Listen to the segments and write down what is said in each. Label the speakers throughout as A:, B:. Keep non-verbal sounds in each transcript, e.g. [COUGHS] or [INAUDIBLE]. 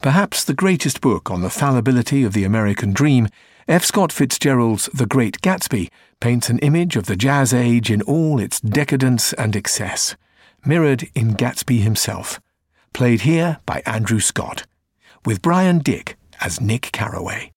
A: Perhaps the greatest book on the fallibility of the American dream, F. Scott Fitzgerald's The Great Gatsby paints an image of the jazz age in all its decadence and excess, mirrored in Gatsby himself, played here by Andrew Scott, with Bryan Dick as Nick Carraway.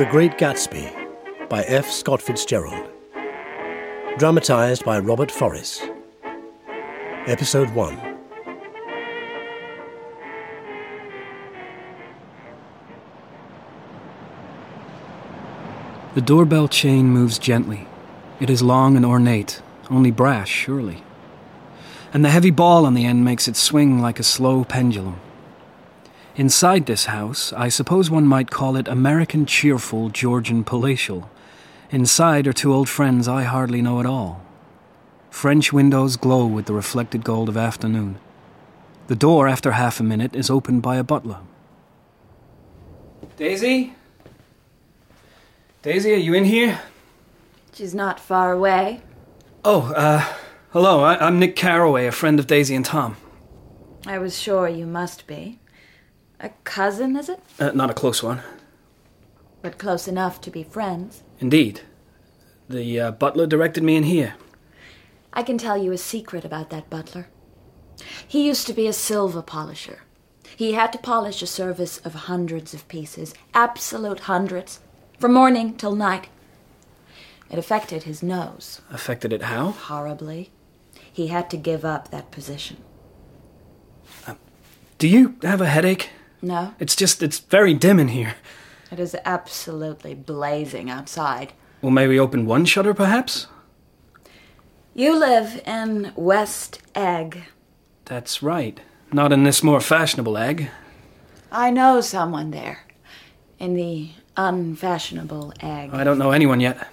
B: The Great Gatsby by F. Scott Fitzgerald. Dramatized by Robert Forrest. Episode 1.
C: The doorbell chain moves gently. It is long and ornate, only brass, surely. And the heavy ball on the end makes it swing like a slow pendulum. Inside this house, I suppose one might call it American cheerful Georgian palatial. Inside are two old friends I hardly know at all. French windows glow with the reflected gold of afternoon. The door, after half a minute, is opened by a butler. Daisy? Daisy, are you in here?
D: She's not far away.
C: Oh, uh, hello. I- I'm Nick Carraway, a friend of Daisy and Tom.
D: I was sure you must be. A cousin, is it?
C: Uh, not a close one.
D: But close enough to be friends.
C: Indeed. The uh, butler directed me in here.
D: I can tell you a secret about that butler. He used to be a silver polisher. He had to polish a service of hundreds of pieces, absolute hundreds, from morning till night. It affected his nose
C: Affected it how?
D: horribly. He had to give up that position.
C: Do you have a headache?
D: No,
C: It's just, it's very dim in here.
D: it is absolutely blazing outside.
C: Well, may we open one shutter, perhaps?
D: You live in West Egg.
C: That's right. Not in this more fashionable egg.
D: I know someone there. In the unfashionable egg.
C: I don't know anyone yet.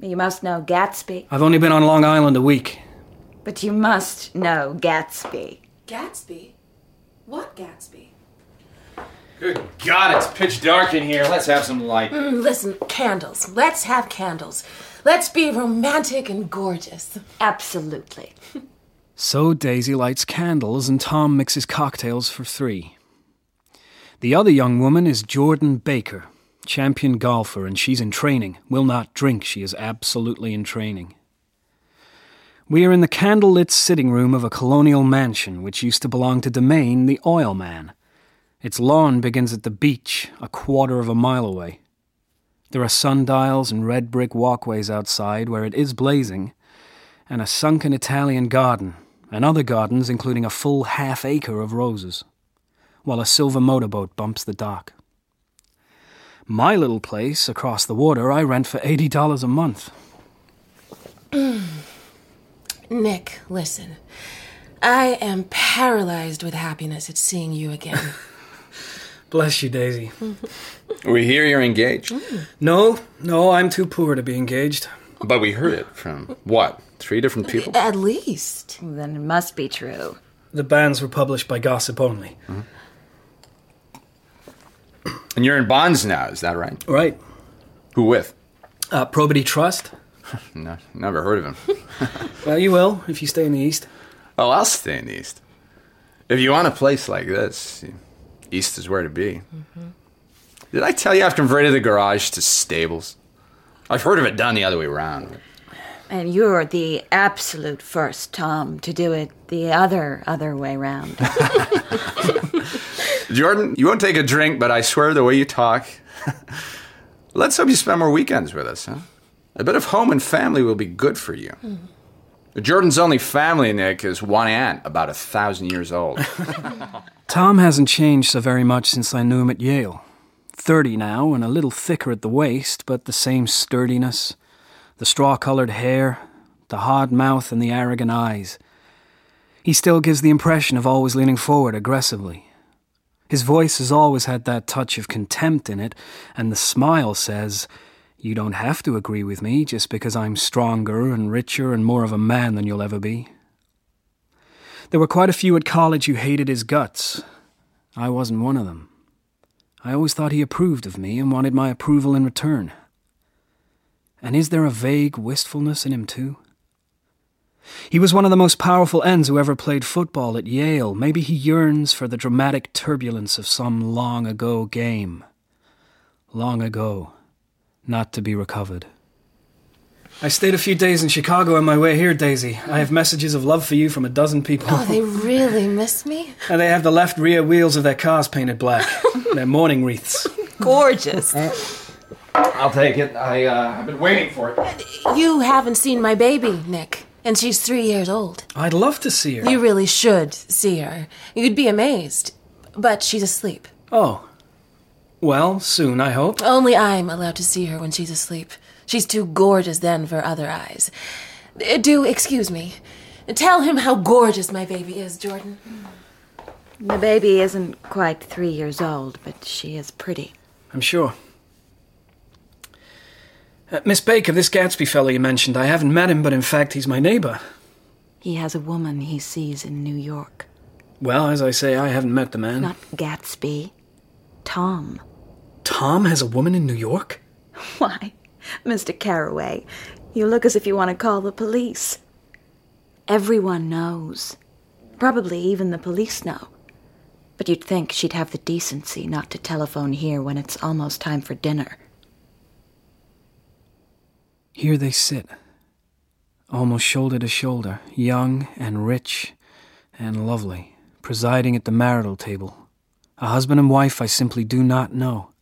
D: You must know Gatsby.
C: I've only been on Long Island a week.
D: But you must know Gatsby.
E: Gatsby? What Gatsby?
F: Good God, it's pitch dark in here. Let's have some light.
E: Mm, listen, candles. Let's have candles. Let's be romantic and gorgeous.
D: Absolutely.
C: So Daisy lights candles and Tom mixes cocktails for three. The other young woman is Jordan Baker, champion golfer, and she's in training. Will not drink, she is absolutely in training. We are in the candlelit sitting room of a colonial mansion which used to belong to Demaine, the oil man. Its lawn begins at the beach, a quarter of a mile away. There are sundials and red brick walkways outside where it is blazing, and a sunken Italian garden, and other gardens including a full half acre of roses, while a silver motorboat bumps the dock. My little place across the water I rent for $80 a month. [CLEARS THROAT]
E: Nick, listen. I am paralyzed with happiness at seeing you again. [LAUGHS]
C: Bless you, Daisy. [LAUGHS]
F: We hear you're engaged,
C: No, no, I'm too poor to be engaged.
F: but we heard it from what? Three different people?
E: At least.
D: Then it must be true.
C: The banns were published by Gossip Only.
F: And you're in bonds now, is that right?
C: Right.
F: Who with?
C: Uh, Probity Trust? [LAUGHS]
F: No, never heard of him. [LAUGHS]
C: Well, you will if you stay in the East.
F: Oh, I'll stay in the East. If you want a place like this, East is where to be. Did I tell you I've converted the garage to stables? I've heard of it done the other way around.
D: And you're the absolute first, Tom, to do it the other, other way round. [LAUGHS] [LAUGHS]
F: Jordan, you won't take a drink, but I swear the way you talk. [LAUGHS] Let's hope you spend more weekends with us, huh? A bit of home and family will be good for you. Mm-hmm. Jordan's only family, Nick, is one aunt, about a thousand years old. [LAUGHS]
C: Tom hasn't changed so very much since I knew him at Yale. Thirty now, and a little thicker at the waist, but the same sturdiness, the straw colored hair, the hard mouth, and the arrogant eyes. He still gives the impression of always leaning forward aggressively. His voice has always had that touch of contempt in it, and the smile says, You don't have to agree with me just because I'm stronger and richer and more of a man than you'll ever be. There were quite a few at college who hated his guts. I wasn't one of them. I always thought he approved of me and wanted my approval in return. And is there a vague wistfulness in him, too? He was one of the most powerful ends who ever played football at Yale. Maybe he yearns for the dramatic turbulence of some long ago game. Long ago, not to be recovered. I stayed a few days in Chicago on my way here, Daisy. I have messages of love for you from a dozen people.
E: Oh, they really miss me? [LAUGHS]
C: and they have the left rear wheels of their cars painted black. [LAUGHS] their mourning wreaths.
E: Gorgeous. [LAUGHS]
F: I'll take it. I, uh, I've been waiting for it.
E: You haven't seen my baby, Nick, and she's three years old.
C: I'd love to see her.
E: You really should see her. You'd be amazed. But she's asleep.
C: Oh. Well, soon, I hope.
E: Only I'm allowed to see her when she's asleep. She's too gorgeous then for other eyes. Uh, Do excuse me. Tell him how gorgeous my baby is, Jordan.
D: The baby isn't quite three years old, but she is pretty.
C: I'm sure. Uh, Miss Baker, this Gatsby fellow you mentioned, I haven't met him, but in fact, he's my neighbor.
D: He has a woman he sees in New York.
C: Well, as I say, I haven't met the man.
D: Not Gatsby. Tom.
C: Tom has a woman in New York?
D: Why, Mr. Carraway, you look as if you want to call the police. Everyone knows. Probably even the police know. But you'd think she'd have the decency not to telephone here when it's almost time for dinner.
C: Here they sit, almost shoulder to shoulder, young and rich and lovely, presiding at the marital table. A husband and wife I simply do not know.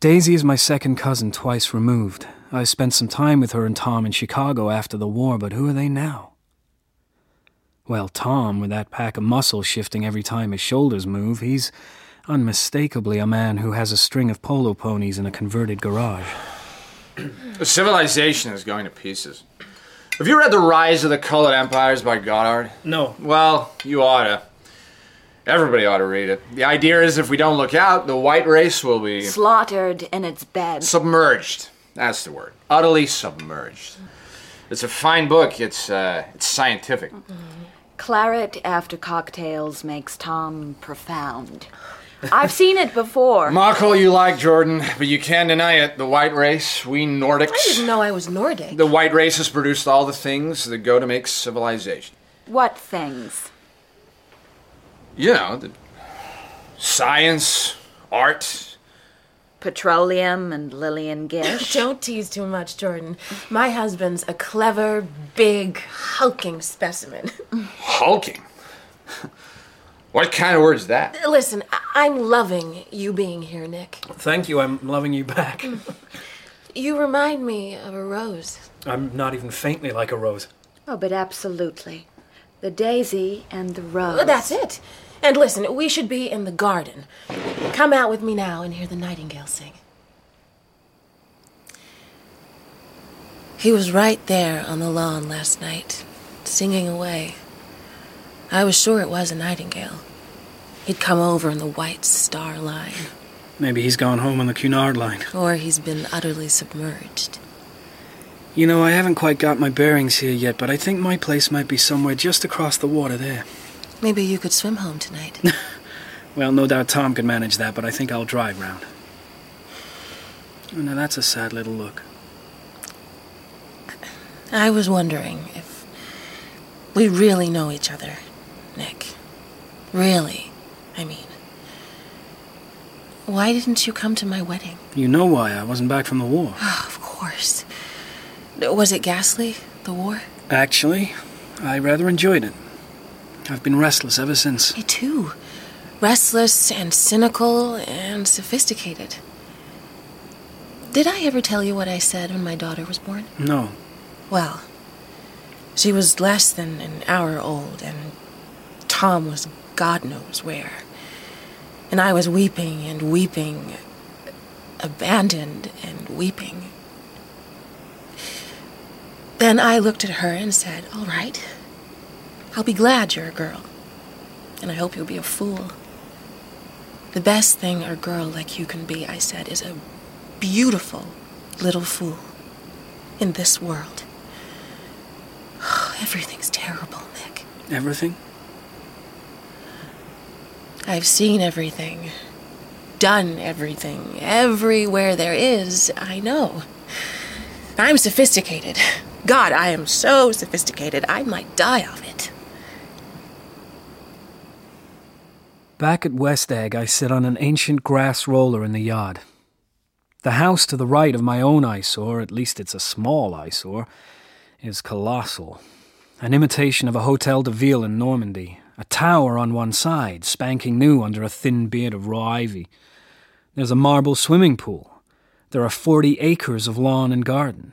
C: Daisy is my second cousin twice removed. I spent some time with her and Tom in Chicago after the war, but who are they now? Well, Tom, with that pack of muscles shifting every time his shoulders move, he's unmistakably a man who has a string of polo ponies in a converted garage.
F: Civilization is going to pieces. Have you read The Rise of the Colored Empires by Goddard?
C: No.
F: Well, you ought to. Everybody ought to read it. The idea is if we don't look out, the white race will be
D: Slaughtered in its bed.
F: submerged. That's the word. Utterly submerged. It's a fine book. It's uh, it's scientific.
D: Claret after cocktails makes Tom profound. I've seen it before. [LAUGHS]
F: Mock all you like, Jordan, but you can't deny it. The white race, we Nordics.
E: I didn't know I was Nordic.
F: the white race has produced all the things that go to make civilization.
D: What things?
F: You know, the science, art.
D: Petroleum and Lillian Gish. [LAUGHS]
E: Don't tease too much, Jordan. My husband's a clever, big, hulking specimen.
F: Hulking. what kind of word is that?
E: Listen, I- I'm loving you being here, Nick.
C: Thank you, I'm loving you back. [LAUGHS]
E: You remind me of a rose.
C: I'm not even faintly like a rose.
D: Oh, but absolutely. The daisy and the rose.
E: Well, That's it. And listen, we should be in the garden. Come out with me now and hear the nightingale sing. He was right there on the lawn last night, singing away. I was sure it was a nightingale. He'd come over in the white star line,
C: Maybe he's gone home on the Cunard line.
E: or he's been utterly submerged.
C: You know, I haven't quite got my bearings here yet, but I think my place might be somewhere just across the water there.
E: Maybe you could swim home tonight. [LAUGHS]
C: Well, no doubt Tom can manage that, but I think I'll drive round. Now that's a sad little look.
E: I was wondering if we really know each other, Nick. Really, I mean. Why didn't you come to my wedding?
C: You know why I wasn't back from the war.
E: Oh, [SIGHS] of course. Was it ghastly, the war?
C: Actually, I rather enjoyed it. I've been restless ever since.
E: Me too. Restless and cynical and sophisticated. Did I ever tell you what I said when my daughter was born?
C: No.
E: Well, she was less than an hour old, and Tom was God knows where. And I was weeping and weeping, abandoned and weeping. Then I looked at her and said, All right, I'll be glad you're a girl, and I hope you'll be a fool. The best thing a girl like you can be, I said, is a beautiful little fool in this world. [SIGHS] Everything's terrible, Nick.
C: Everything?
E: I've seen everything, done everything, everywhere there is, I know. I'm sophisticated. God, I am so sophisticated, I might die of it.
C: Back at West Egg, I sit on an ancient grass roller in the yard. The house to the right of my own eyesore, at least it's a small eyesore, is colossal. An imitation of a Hotel de Ville in Normandy, a tower on one side, spanking new under a thin beard of raw ivy. There's a marble swimming pool. There are forty acres of lawn and garden.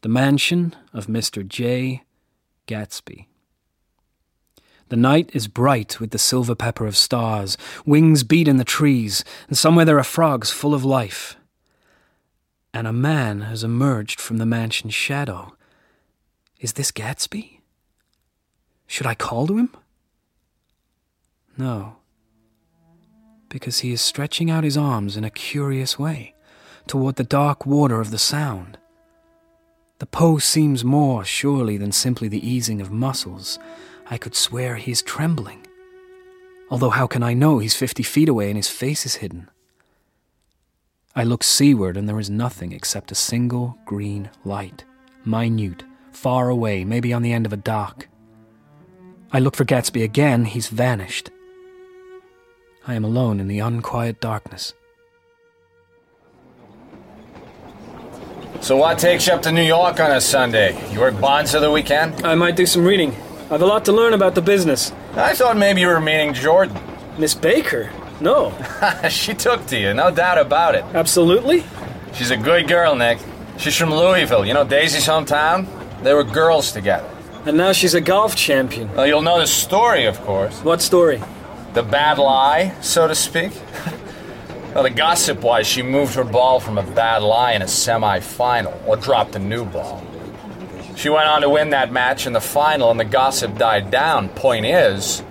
C: The mansion of Mr. J. Gatsby. The night is bright with the silver pepper of stars. Wings beat in the trees, and somewhere there are frogs full of life. And a man has emerged from the mansion's shadow. Is this Gatsby? Should I call to him? No. Because he is stretching out his arms in a curious way toward the dark water of the sound. The pose seems more, surely, than simply the easing of muscles. I could swear he is trembling. Although, how can I know he's fifty feet away and his face is hidden? I look seaward and there is nothing except a single green light, minute, far away, maybe on the end of a dock. I look for Gatsby again, he's vanished. I am alone in the unquiet darkness.
F: So what takes you up to New York on a Sunday? You work bonds for the weekend?
C: I might do some reading. I've a lot to learn about the business.
F: I thought maybe you were meaning Jordan.
C: Miss Baker? No. [LAUGHS]
F: she took to you, no doubt about it.
C: Absolutely?
F: She's a good girl, Nick. She's from Louisville. You know Daisy's hometown? They were girls together.
C: And now she's a golf champion.
F: Well, you'll know the story, of course.
C: What story?
F: The bad lie, so to speak. [LAUGHS] well, the gossip was she moved her ball from a bad lie in a semi-final, or dropped a new ball. She went on to win that match in the final, and the gossip died down. Point is,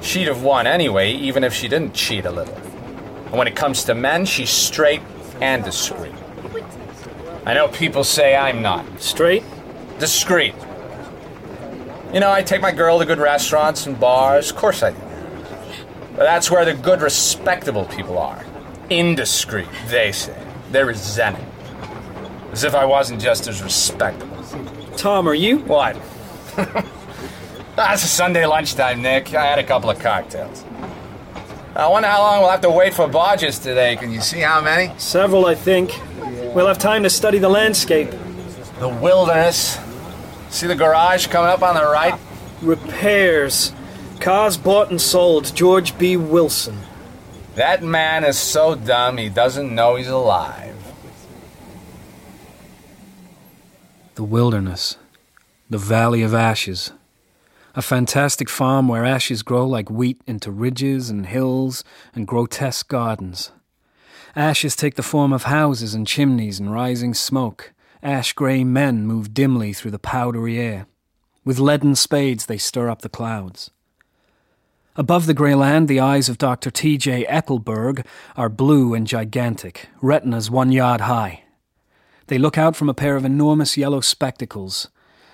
F: she'd have won anyway, even if she didn't cheat a little. And when it comes to men, she's straight and discreet. I know people say I'm not.
C: Straight?
F: Discreet. You know, I take my girl to good restaurants and bars. Of course I do. But that's where the good, respectable people are. Indiscreet, they say. They're resenting. As if I wasn't just as respectable.
C: Tom, are you?
F: What? [LAUGHS] Ah, That's a Sunday lunchtime, Nick. I had a couple of cocktails. I wonder how long we'll have to wait for barges today. Can you see how many?
C: Several, I think. We'll have time to study the landscape.
F: The wilderness. See the garage coming up on the right?
C: Repairs. Cars bought and sold. George B. Wilson.
F: That man is so dumb he doesn't know he's alive.
C: The wilderness. The Valley of Ashes. A fantastic farm where ashes grow like wheat into ridges and hills and grotesque gardens. Ashes take the form of houses and chimneys and rising smoke. Ash gray men move dimly through the powdery air. With leaden spades, they stir up the clouds. Above the grey land, the eyes of Dr. T.J. Eckleburg are blue and gigantic, retinas one yard high. They look out from a pair of enormous yellow spectacles.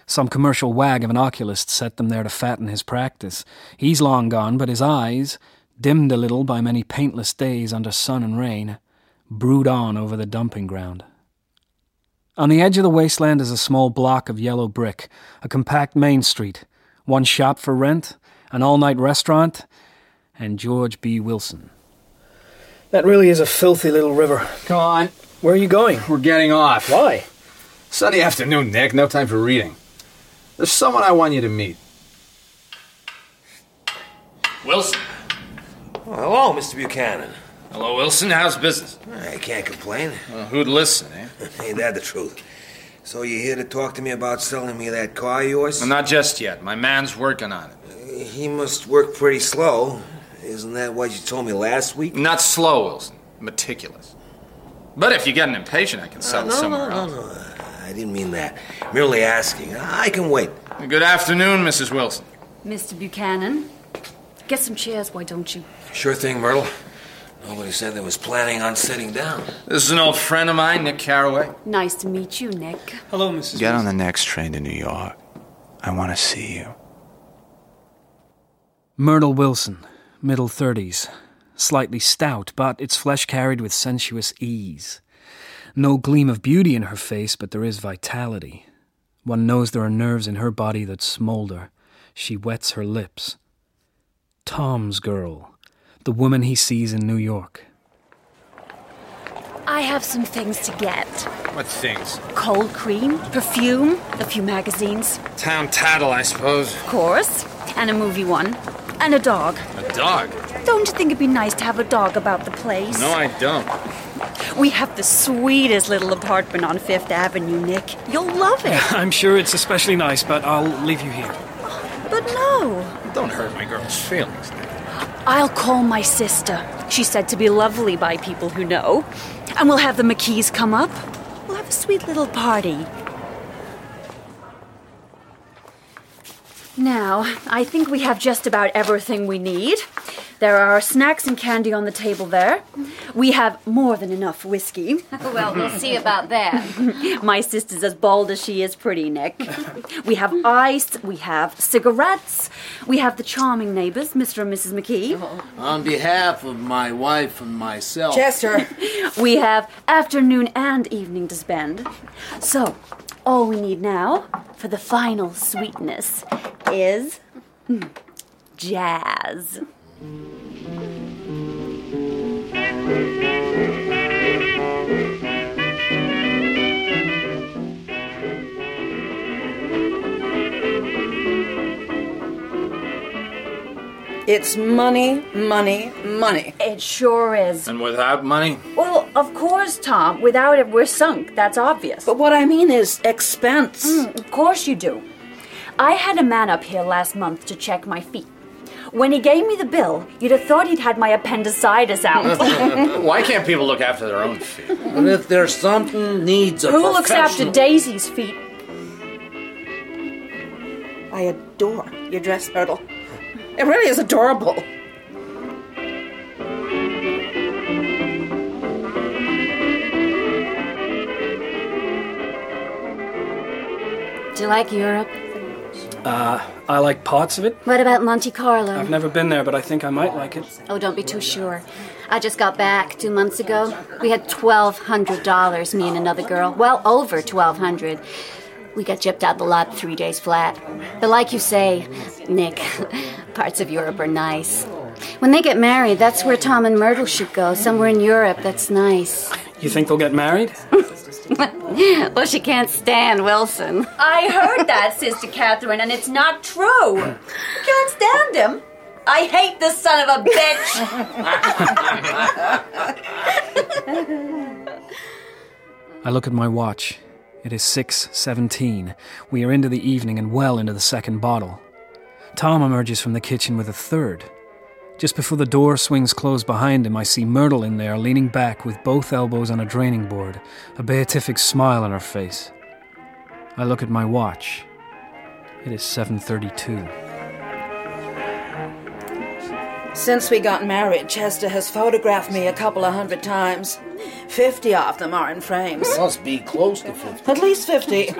C: Some commercial wag of an oculist set them there to fatten his practice. He's long gone, but his eyes, dimmed a little by many paintless days under sun and rain, brood on over the dumping ground. On the edge of the wasteland is a small block of yellow brick, a compact main street, one shop for rent, an all night restaurant, and George B. Wilson. That really is a filthy little river.
F: Come on.
C: Where are you going?
F: We're getting off.
C: Why?
F: Sunday afternoon, Nick. No time for reading. There's someone I want you to meet.
G: Wilson.
H: Oh, hello, Mr. Buchanan.
G: Hello, Wilson. How's business?
H: I can't complain.
G: Well, who'd listen, eh? [LAUGHS]
H: Ain't that the truth? So you here to talk to me about selling me that car of yours?
G: Well, not just yet. My man's working on it.
H: He must work pretty slow. Isn't that what you told me last week?
G: Not slow, Wilson. Meticulous. But if you get getting impatient, I can sell
H: Uh,
G: it
H: no,
G: somewhere
H: no,
G: else.
H: no, no. I didn't mean that. Merely asking. I can wait.
G: Good afternoon, Mrs. Wilson.
D: Mr. Buchanan, get some chairs, why don't you?
H: Sure thing, Myrtle. Nobody said they was planning on sitting down.
G: This is an old friend of mine, Nick Carraway.
D: Nice to meet you, Nick.
C: Hello, Mrs.
I: Get on the next train to New York. I want to see you.
C: Myrtle Wilson, middle 30s, slightly stout, but its flesh carried with sensuous ease. No gleam of beauty in her face, but there is vitality. One knows there are nerves in her body that smoulder. She wets her lips. Tom's girl, the woman he sees in New York.
I: I have some things to get.
G: What things?
I: Cold cream, perfume, a few magazines,
G: Town tattle, I suppose.
I: of course, and a movie one, and a dog.
G: A dog?
I: Don't you think it'd be nice to have a dog about the place?
G: No, I don't.
I: We have the sweetest little apartment on Fifth Avenue, Nick. You'll love it. [LAUGHS]
C: I'm sure it's especially nice, but I'll leave you here.
I: but no.
G: Don't hurt my girl's feelings.
I: I'll call my sister. She's said to be lovely by people who know. And we'll have the McKees come up. We'll have a sweet little party. Now, I think we have just about everything we need. There are snacks and candy on the table there. We have more than enough whiskey. [LAUGHS]
D: Well, we'll see about that. [LAUGHS]
I: My sister's as bald as she is pretty, Nick. We have ice, we have cigarettes, we have the charming neighbors, Mr. and Mrs. McKee. Oh.
J: On behalf of my wife and myself.
I: Chester. [LAUGHS] We have afternoon and evening to spend. So, all we need now for the final sweetness is hmm, jazz.
K: It's money, money, money.
I: It sure is.
G: And without money?
I: Well, of course, Tom. Without it, we're sunk. That's obvious.
K: But what I mean is expense.
I: Mm, of course you do. I had a man up here last month to check my feet. When he gave me the bill, you'd have thought he'd had my appendicitis out. [LAUGHS]
G: Why can't people look after their own feet?
J: And if there's something needs a
I: Who looks after Daisy's feet?
K: I adore your dress, Myrtle. It really is adorable.
D: Do you like Europe?
C: Uh, I like parts of it.
D: What about Monte Carlo?
C: I've never been there, but I think I might like it.
D: Oh, don't be too sure. I just got back two months ago. We had twelve hundred dollars, me and another girl. Well over twelve hundred. We got gypped out the lot three days flat. But like you say, Nick, [LAUGHS] parts of Europe are nice. When they get married, that's where Tom and Myrtle should go. Somewhere in Europe, that's nice.
C: You think they'll get married? [LAUGHS]
D: well, she can't stand Wilson.
I: I heard that, Sister Catherine, and it's not true. Can't stand him. I hate this son of a bitch. [LAUGHS]
C: I look at my watch. It is 6:17. We are into the evening and well into the second bottle. Tom emerges from the kitchen with a third. Just before the door swings closed behind him, I see Myrtle in there leaning back with both elbows on a draining board, a beatific smile on her face. I look at my watch. It is 7:32.
K: Since we got married, Chester has photographed me a couple of hundred times. Fifty of them are in frames.
J: Must be close to 50.
K: At least fifty.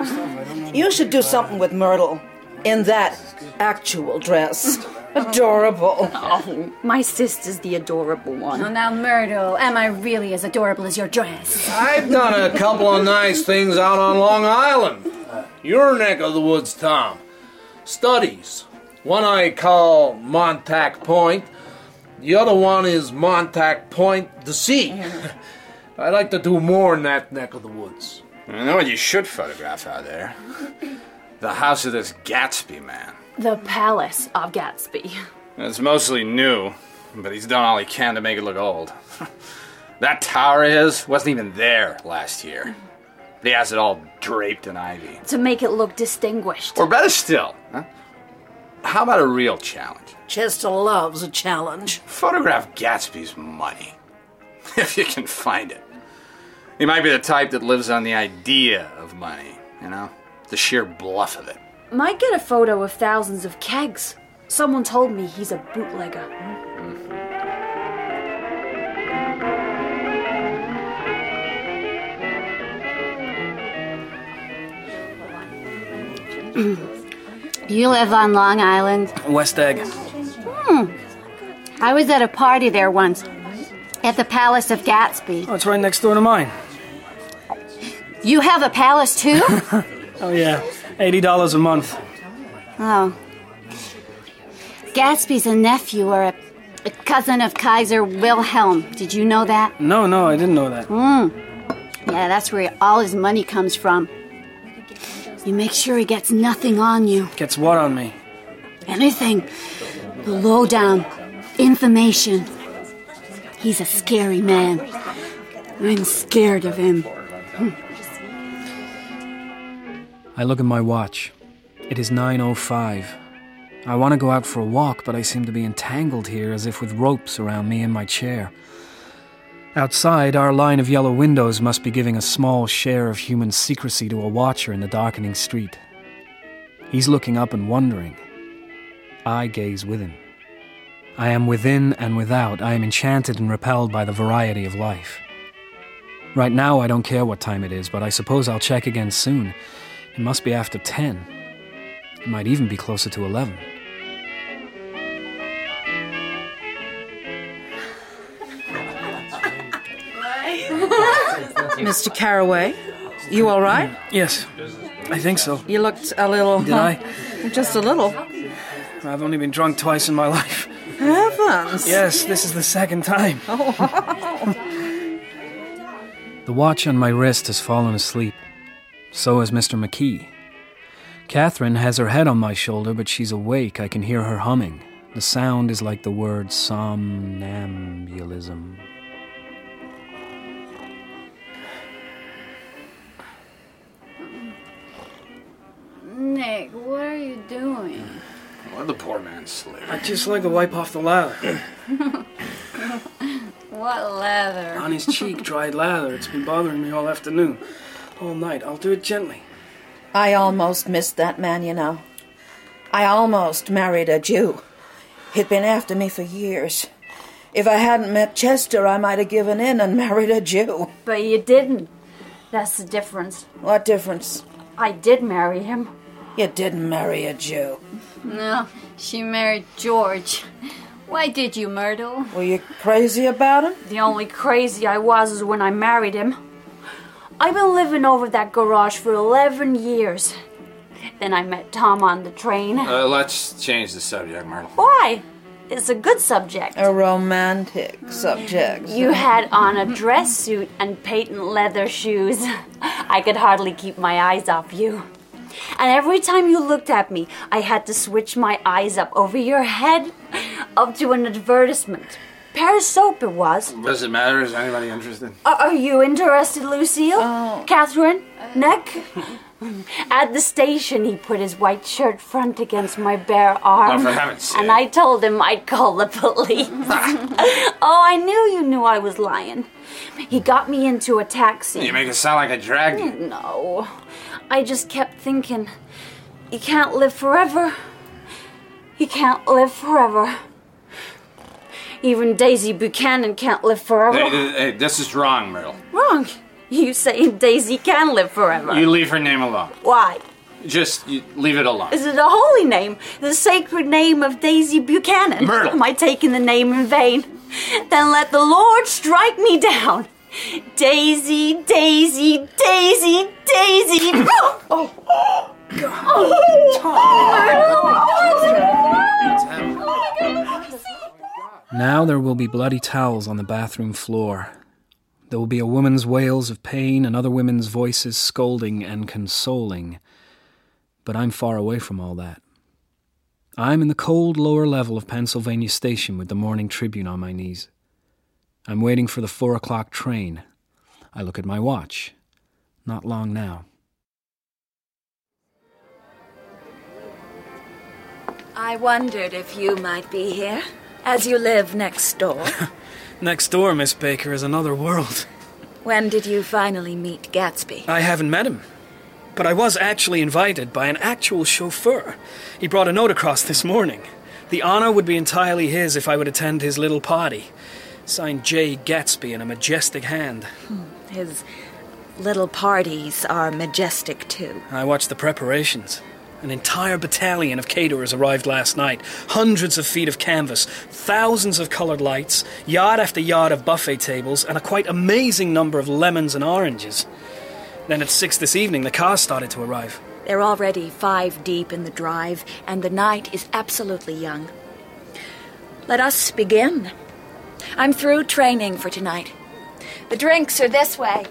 K: You should do something with Myrtle in that actual dress. Adorable.
I: Oh, my sister's the adorable one.
D: Oh, now, Myrtle, am I really as adorable as your dress?
J: I've done a couple of nice things out on Long Island. Your neck of the woods, Tom. Studies. One I call Montauk Point. The other one is Montauk Point, the sea. [LAUGHS] I'd like to do more in that neck of the woods.
F: You know what you should photograph out there? The house of this Gatsby man.
I: The Palace of Gatsby.
F: It's mostly new, but he's done all he can to make it look old. [LAUGHS] that tower of his wasn't even there last year. But he has it all draped in ivy.
I: To make it look distinguished.
F: Or better still, huh? how about a real challenge?
K: Chester loves a challenge.
F: Photograph Gatsby's money. [LAUGHS] If you can find it. He might be the type that lives on the idea of money, you know? The sheer bluff of it.
I: Might get a photo of thousands of kegs. Someone told me he's a bootlegger. [CLEARS THROAT]
D: You live on Long Island?
C: West Egg.
L: Hmm. I was at a party there once. At the Palace of Gatsby.
C: Oh, it's right next door to mine.
L: You have a palace too? [LAUGHS]
C: Oh, yeah. $80 a month.
L: oh. Gatsby's a nephew or a, a cousin of Kaiser Wilhelm. Did you know that?
C: No, no, I didn't know that.
L: Hmm. Yeah, that's where all his money comes from. You make sure he gets nothing on you.
C: Gets what on me?
L: Anything. The lowdown. Information. He's a scary man. I'm scared of him.
C: I look at my watch. It is 9.05. I want to go out for a walk, but I seem to be entangled here as if with ropes around me and my chair. Outside, our line of yellow windows must be giving a small share of human secrecy to a watcher in the darkening street. He's looking up and wondering. I gaze with him. I am within and without. I am enchanted and repelled by the variety of life. Right now, I don't care what time it is, but I suppose I'll check again soon. It must be after 10. It might even be closer to 11.
K: Mr. Carraway, you all right?
C: Yes, I think so.
K: You looked a little.
C: Did
K: huh?
C: I?
K: Just a little.
C: I've only been drunk twice in my [LAUGHS] life.
K: Heavens!
C: Yes, this is the second time.
K: Oh, [LAUGHS]
C: The watch on my wrist has fallen asleep. So is Mr. McKee. Catherine has her head on my shoulder, but she's awake. I can hear her humming. The sound is like the word somnambulism.
I: Nick, what are you doing?
F: Let the poor man sleep.
C: I'd just like to wipe off the lather. [LAUGHS]
I: What leather?
C: On his cheek, dried lather. It's been bothering me all afternoon. All night. I'll do it gently.
K: I almost missed that man, you know. I almost married a Jew. He'd been after me for years. If I hadn't met Chester, I might have given in and [LAUGHS] married a Jew.
I: But you didn't. That's the difference.
K: What difference?
I: I did marry him.
K: You didn't marry a Jew.
I: No, she married George. Why did you, Myrtle?
K: Were you crazy about him?
I: The only crazy I was is when I married him. I've been living over that garage for 11 years. Then I met Tom on the train.
F: Uh, let's change the subject, Myrtle.
I: Why? It's a good subject.
K: A romantic subject.
I: You had on a dress suit and patent leather shoes. I could hardly keep my eyes off you. And every time you looked at me, I had to switch my eyes up over your head, up to an advertisement. Pear soap it was.
F: Does it matter? Is anybody interested?
I: Are, are you interested, Lucille? Oh. Catherine? Uh, Nick? [LAUGHS] At the station, he put his white shirt front against my bare arm.
F: Oh, for heaven's sake.
I: And I told him I'd call the police. [LAUGHS] [LAUGHS] oh, I knew you knew I was lying. He got me into a taxi.
F: You make it sound like I dragged you.
I: No. I just kept thinking, you can't live forever. You can't live forever. Even Daisy Buchanan can't live forever.
F: Hey, th- hey, this is wrong, Myrtle.
I: Wrong. You saying Daisy can live forever.
F: You leave her name alone.
I: Why?
F: Just you leave it alone.
I: Is it a holy name? The sacred name of Daisy Buchanan?
F: Myrtle.
I: Am I taking the name in vain? Then let the Lord strike me down. Daisy, Daisy, Daisy, Daisy. [COUGHS] oh, oh, oh
C: Now there will be bloody towels on the bathroom floor. There will be a woman's wails of pain and other women's voices scolding and consoling. But I'm far away from all that. I'm in the cold lower level of Pennsylvania Station with the Morning Tribune on my knees. I'm waiting for the four o'clock train. I look at my watch. Not long now.
I: I wondered if you might be here, as you live next door. [LAUGHS]
C: Next door, Miss Baker, is another world.
I: when did you finally meet Gatsby?
C: I haven't met him. But I was actually invited by an actual chauffeur. He brought a note across this morning. The honor would be entirely his if I would attend his little party. Signed J. Gatsby in a majestic hand.
I: Hmm, his little parties are majestic too.
C: I watched the preparations. An entire battalion of caterers arrived last night. Hundreds of feet of canvas, thousands of coloured lights, yard after yard of buffet tables, and a quite amazing number of lemons and oranges. Then at six this evening, the cars started to arrive.
D: They're already five deep in the drive, and the night is absolutely young. Let us begin. I'm through training for tonight. The drinks are this way.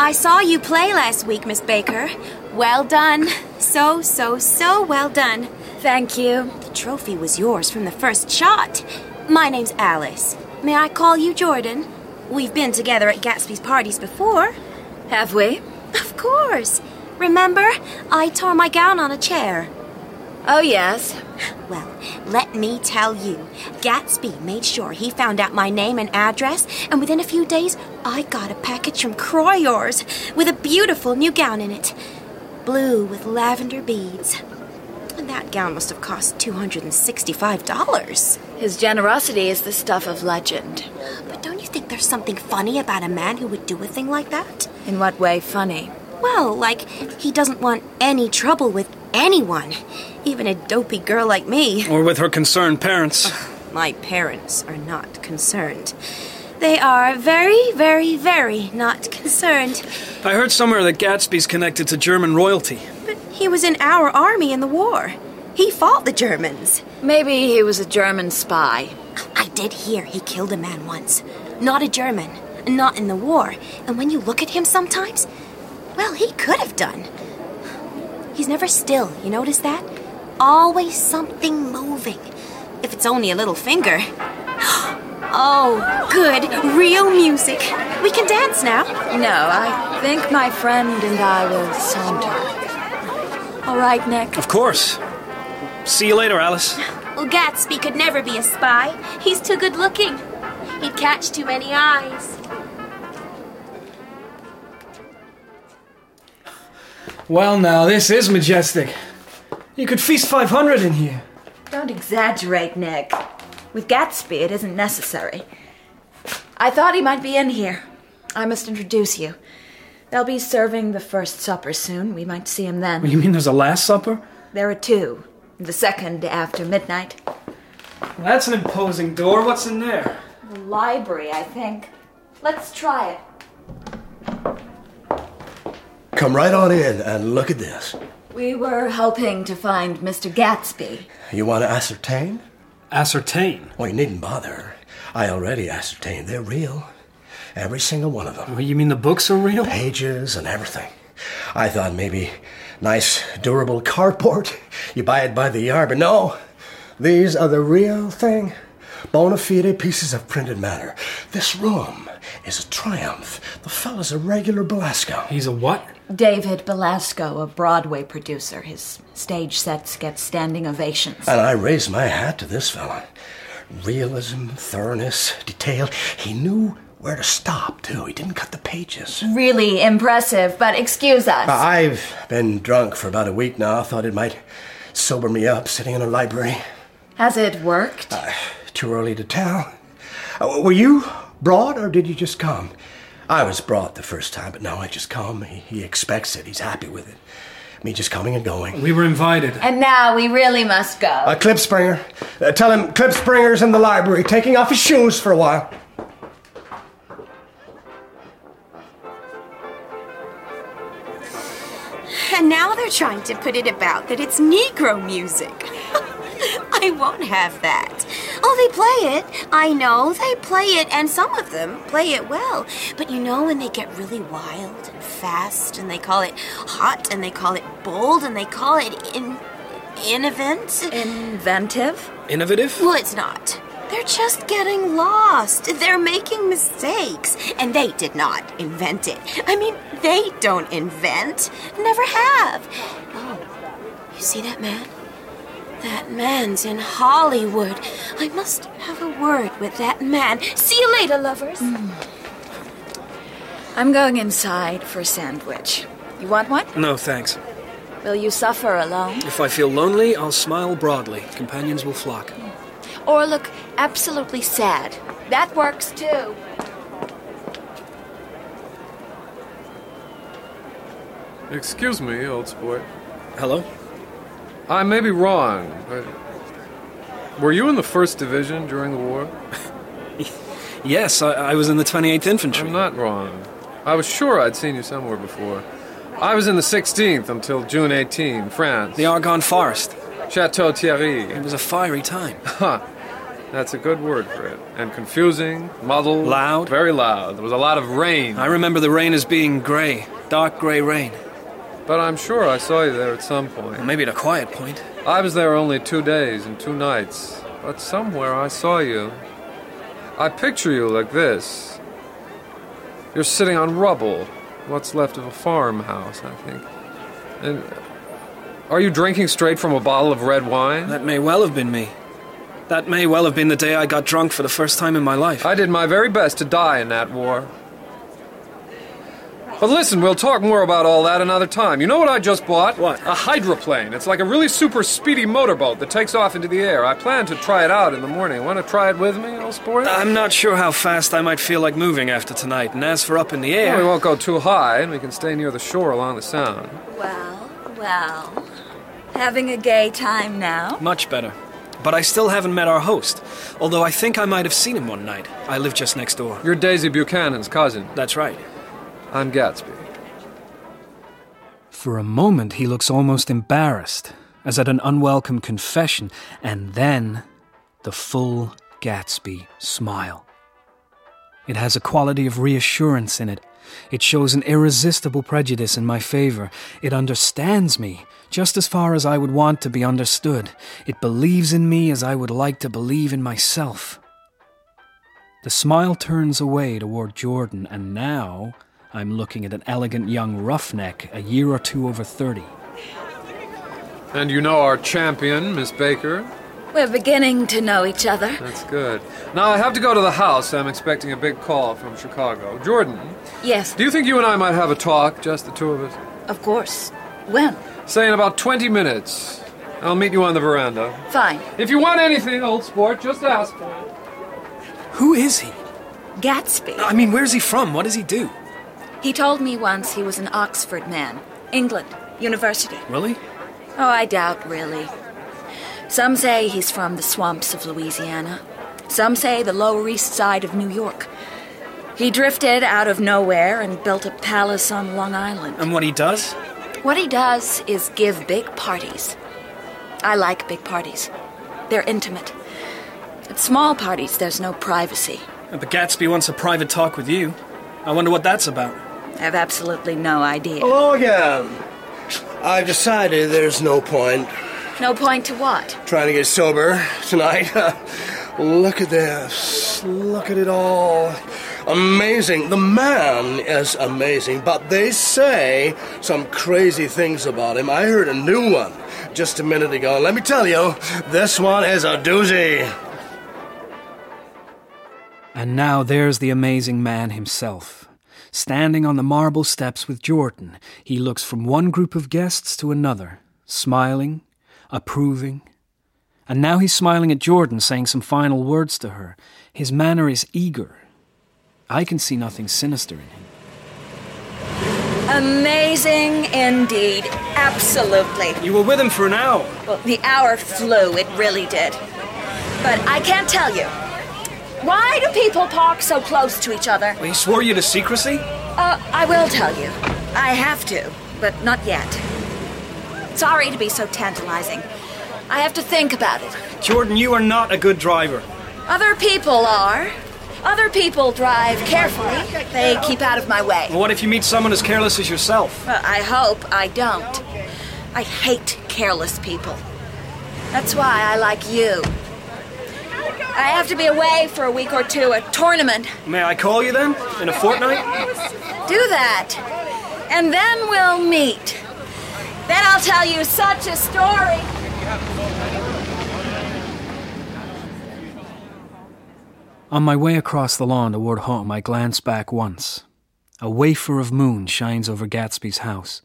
M: I saw you play last week, Miss Baker. Well done. So, so, so well done.
D: Thank you.
M: The trophy was yours from the first shot. My name's Alice. May I call you Jordan? We've been together at Gatsby's parties before.
D: Have we?
M: Of course. Remember? I tore my gown on a chair.
D: Oh, yes.
M: Well, let me tell you, Gatsby made sure he found out my name and address, and within a few days, I got a package from Croirier's with a beautiful new gown in it. Blue with lavender beads. And that gown must have cost $265.
D: His generosity is the stuff of legend.
M: But don't you think there's something funny about a man who would do a thing like that?
D: In what way funny?
M: Well, like, he doesn't want any trouble with anyone, even a dopey girl like me.
C: Or with her concerned parents.
M: My parents are not concerned. They are very, very, very not concerned.
C: I heard somewhere that Gatsby's connected to German royalty.
M: But he was in our army in the war. He fought the Germans.
D: Maybe he was a German spy.
M: I did hear he killed a man once. Not a German. Not in the war. And when you look at him sometimes, well, he could have done. He's never still, you notice that? Always something moving. If it's only a little finger. [GASPS] Oh, good. Real music. We can dance now.
D: No, I think my friend and I will saunter. All right, Nick.
C: Of course. See you later, Alice.
M: Well, Gatsby could never be a spy. He's too good looking. He'd catch too many eyes.
C: Well, now, this is majestic. You could feast 500 in here.
D: Don't exaggerate, Nick. With Gatsby, it isn't necessary. I thought he might be in here. I must introduce you. They'll be serving the first supper soon. We might see him then.
C: You mean there's a last supper?
D: There are two. The second after midnight.
C: Well, that's an imposing door. What's in there?
D: The library, I think. Let's try it.
B: Come right on in and look at this.
D: We were hoping to find Mr. Gatsby.
B: You want to ascertain?
C: Ascertain?
B: Well, you needn't bother. I already ascertained they're real. Every single one of them.
C: Well, you mean the books are real?
B: Pages and everything. I thought maybe nice, durable cardboard. You buy it by the yard, but no. These are the real thing. Bona fide pieces of printed matter. This room is a triumph. The fellow's a regular Belasco.
C: He's a what?
D: David Belasco, a Broadway producer. His stage sets get standing ovations.
B: And I raise my hat to this fella. Realism, thoroughness, detail. He knew where to stop, too. He didn't cut the pages.
D: Really impressive, but excuse us.
B: I've been drunk for about a week now. Thought it might sober me up sitting in a library.
D: Has it worked?
B: Uh, too early to tell. Uh, were you brought, or did you just come? I was brought the first time, but now I just come. He, he expects it. He's happy with it. Me just coming and going.
C: We were invited.
D: And now we really must go.
B: Uh, Klipspringer. Uh, tell him Klipspringer's in the library, taking off his shoes for a while.
M: And now they're trying to put it about that it's Negro music. [LAUGHS] I won't have that. Oh, they play it. I know they play it, and some of them play it well. But you know when they get really wild and fast, and they call it hot, and they call it bold, and they call it in innovant,
D: inventive,
C: innovative.
M: Well, it's not. They're just getting lost. They're making mistakes. And they did not invent it. I mean, they don't invent. Never have. Oh, you see that man? That man's in Hollywood. I must have a word with that man. See you later, lovers.
D: Mm. I'm going inside for a sandwich. You want one?
C: No, thanks.
D: Will you suffer alone?
C: If I feel lonely, I'll smile broadly. Companions will flock.
D: Or look absolutely sad. That works too.
N: Excuse me, old sport.
C: Hello?
N: I may be wrong, but. Were you in the 1st Division during the war? [LAUGHS]
C: yes, I, I was in the 28th Infantry.
N: I'm not wrong. I was sure I'd seen you somewhere before. I was in the 16th until June 18, France.
C: The Argonne Forest.
N: Chateau Thierry.
C: It was a fiery time. [LAUGHS]
N: Huh. That's a good word for it. And confusing, muddled.
C: Loud?
N: Very loud. There was a lot of rain.
C: I remember the rain as being grey. Dark grey rain.
N: But I'm sure I saw you there at some point.
C: Well, maybe at a quiet point.
N: I was there only two days and two nights. But somewhere I saw you. I picture you like this. You're sitting on rubble. What's left of a farmhouse, I think. And are you drinking straight from a bottle of red wine?
C: That may well have been me. That may well have been the day I got drunk for the first time in my life.
N: I did my very best to die in that war. But listen, we'll talk more about all that another time. You know what I just bought?
C: What?
N: A hydroplane. It's like a really super speedy motorboat that takes off into the air. I plan to try it out in the morning. Want to try it with me, old sport?
C: I'm not sure how fast I might feel like moving after tonight. And as for up in the air.
N: Well, we won't go too high, and we can stay near the shore along the Sound.
D: Well, well. Having a gay time now?
C: Much better. But I still haven't met our host, although I think I might have seen him one night. I live just next door.
N: You're Daisy Buchanan's cousin.
C: That's right.
N: I'm Gatsby.
C: For a moment, he looks almost embarrassed, as at an unwelcome confession, and then the full Gatsby smile. It has a quality of reassurance in it. It shows an irresistible prejudice in my favor. It understands me just as far as I would want to be understood. It believes in me as I would like to believe in myself. The smile turns away toward Jordan, and now I'm looking at an elegant young roughneck, a year or two over 30.
N: And you know our champion, Miss Baker?
D: We're beginning to know each other.
N: That's good. Now I have to go to the house. I'm expecting a big call from Chicago. Jordan?
D: Yes.
N: Do you think you and I might have a talk, just the two of us?
D: Of course. When?
N: Say in about 20 minutes. I'll meet you on the veranda.
D: Fine.
N: If you want anything, old sport, just ask for it.
C: Who is he?
D: Gatsby.
C: I mean, where's he from? What does he do?
D: He told me once he was an Oxford man. England. University.
C: Really?
D: Oh, I doubt, really. Some say he's from the swamps of Louisiana. Some say the Lower East Side of New York. He drifted out of nowhere and built a palace on Long Island.
C: And what he does?
D: What he does is give big parties. I like big parties. They're intimate. At small parties, there's no privacy.
C: But Gatsby wants a private talk with you. I wonder what that's about.
D: I have absolutely no idea.
B: Hello again. I've decided there's no point
D: No point to what?
B: trying to get sober tonight. [LAUGHS] Look at this. Look at it all. Amazing. The man is amazing, but they say some crazy things about him. I heard a new one just a minute ago. Let me tell you, this one is a doozy.
C: And now there's the amazing man himself. Standing on the marble steps with Jordan, he looks from one group of guests to another, smiling, approving. And now he's smiling at Jordan, saying some final words to her. His manner is eager. I can see nothing sinister in him.
D: Amazing indeed. Absolutely.
C: You were with him for an hour.
D: Well, the hour flew, it really did. But I can't tell you. Why do people park so close to each other?
C: We swore you to secrecy?
D: Uh, I will tell you. I have to, but not yet. Sorry to be so tantalizing. I have to think about it.
C: Jordan, you are not a good driver.
D: Other people are. Other people drive carefully. They keep out of my way.
C: Well, what if you meet someone as careless as yourself?
D: Well, I hope I don't. I hate careless people. That's why I like you. I have to be away for a week or two at tournament.
C: May I call you then? In a fortnight?
D: Do that. And then we'll meet. Then I'll tell you such a story.
C: On my way across the lawn toward home, I glance back once. A wafer of moon shines over Gatsby's house,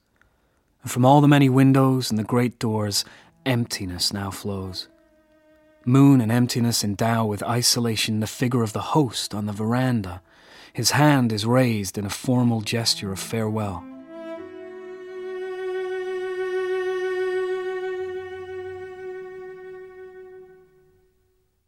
C: and from all the many windows and the great doors, emptiness now flows. Moon and emptiness endow with isolation the figure of the host on the veranda. His hand is raised in a formal gesture of farewell.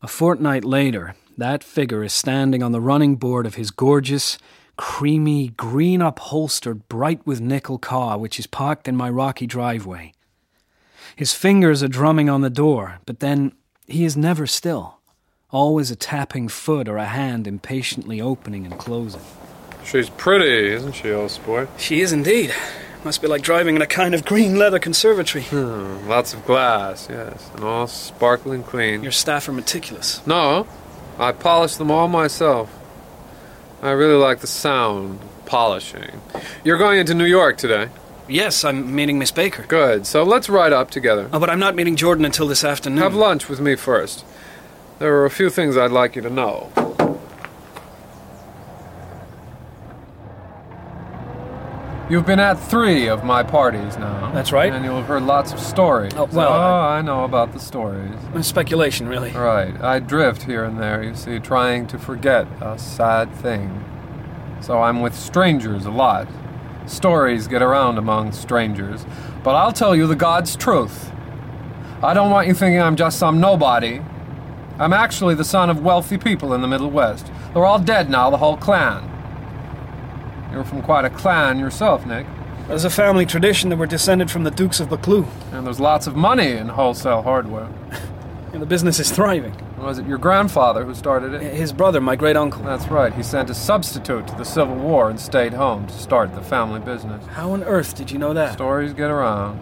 C: A fortnight later, that figure is standing on the running board of his gorgeous, creamy, green upholstered, bright with nickel car, which is parked in my rocky driveway. His fingers are drumming on the door, but then he is never still, always a tapping foot or a hand impatiently opening and closing.
N: She's pretty, isn't she, old sport?
C: She is indeed. Must be like driving in a kind of green leather conservatory.
N: Hmm, lots of glass, yes, and all sparkling clean.
C: Your staff are meticulous.
N: No, I polish them all myself. I really like the sound of polishing. You're going into New York today?
C: Yes, I'm meeting Miss Baker.
N: Good, so let's ride up together.
C: Oh, but I'm not meeting Jordan until this afternoon.
N: Have lunch with me first. There are a few things I'd like you to know. You've been at three of my parties now.
C: That's right.
N: And you'll have heard lots of stories.
C: Oh, well,
N: Oh, I know about the stories.
C: Speculation, really.
N: Right. I drift here and there, you see, trying to forget a sad thing. So I'm with strangers a lot. Stories get around among strangers. But I'll tell you the God's truth. I don't want you thinking I'm just some nobody. I'm actually the son of wealthy people in the Middle West. They're all dead now, the whole clan. You're from quite a clan yourself, Nick.
C: There's a family tradition that we're descended from the Dukes of Buccleuch.
N: And there's lots of money in wholesale hardware. [LAUGHS]
C: And the business is thriving.
N: Was it your grandfather who started it?
C: His brother, my great uncle.
N: That's right. He sent a substitute to the Civil War and stayed home to start the family business.
C: How on earth did you know that?
N: Stories get around.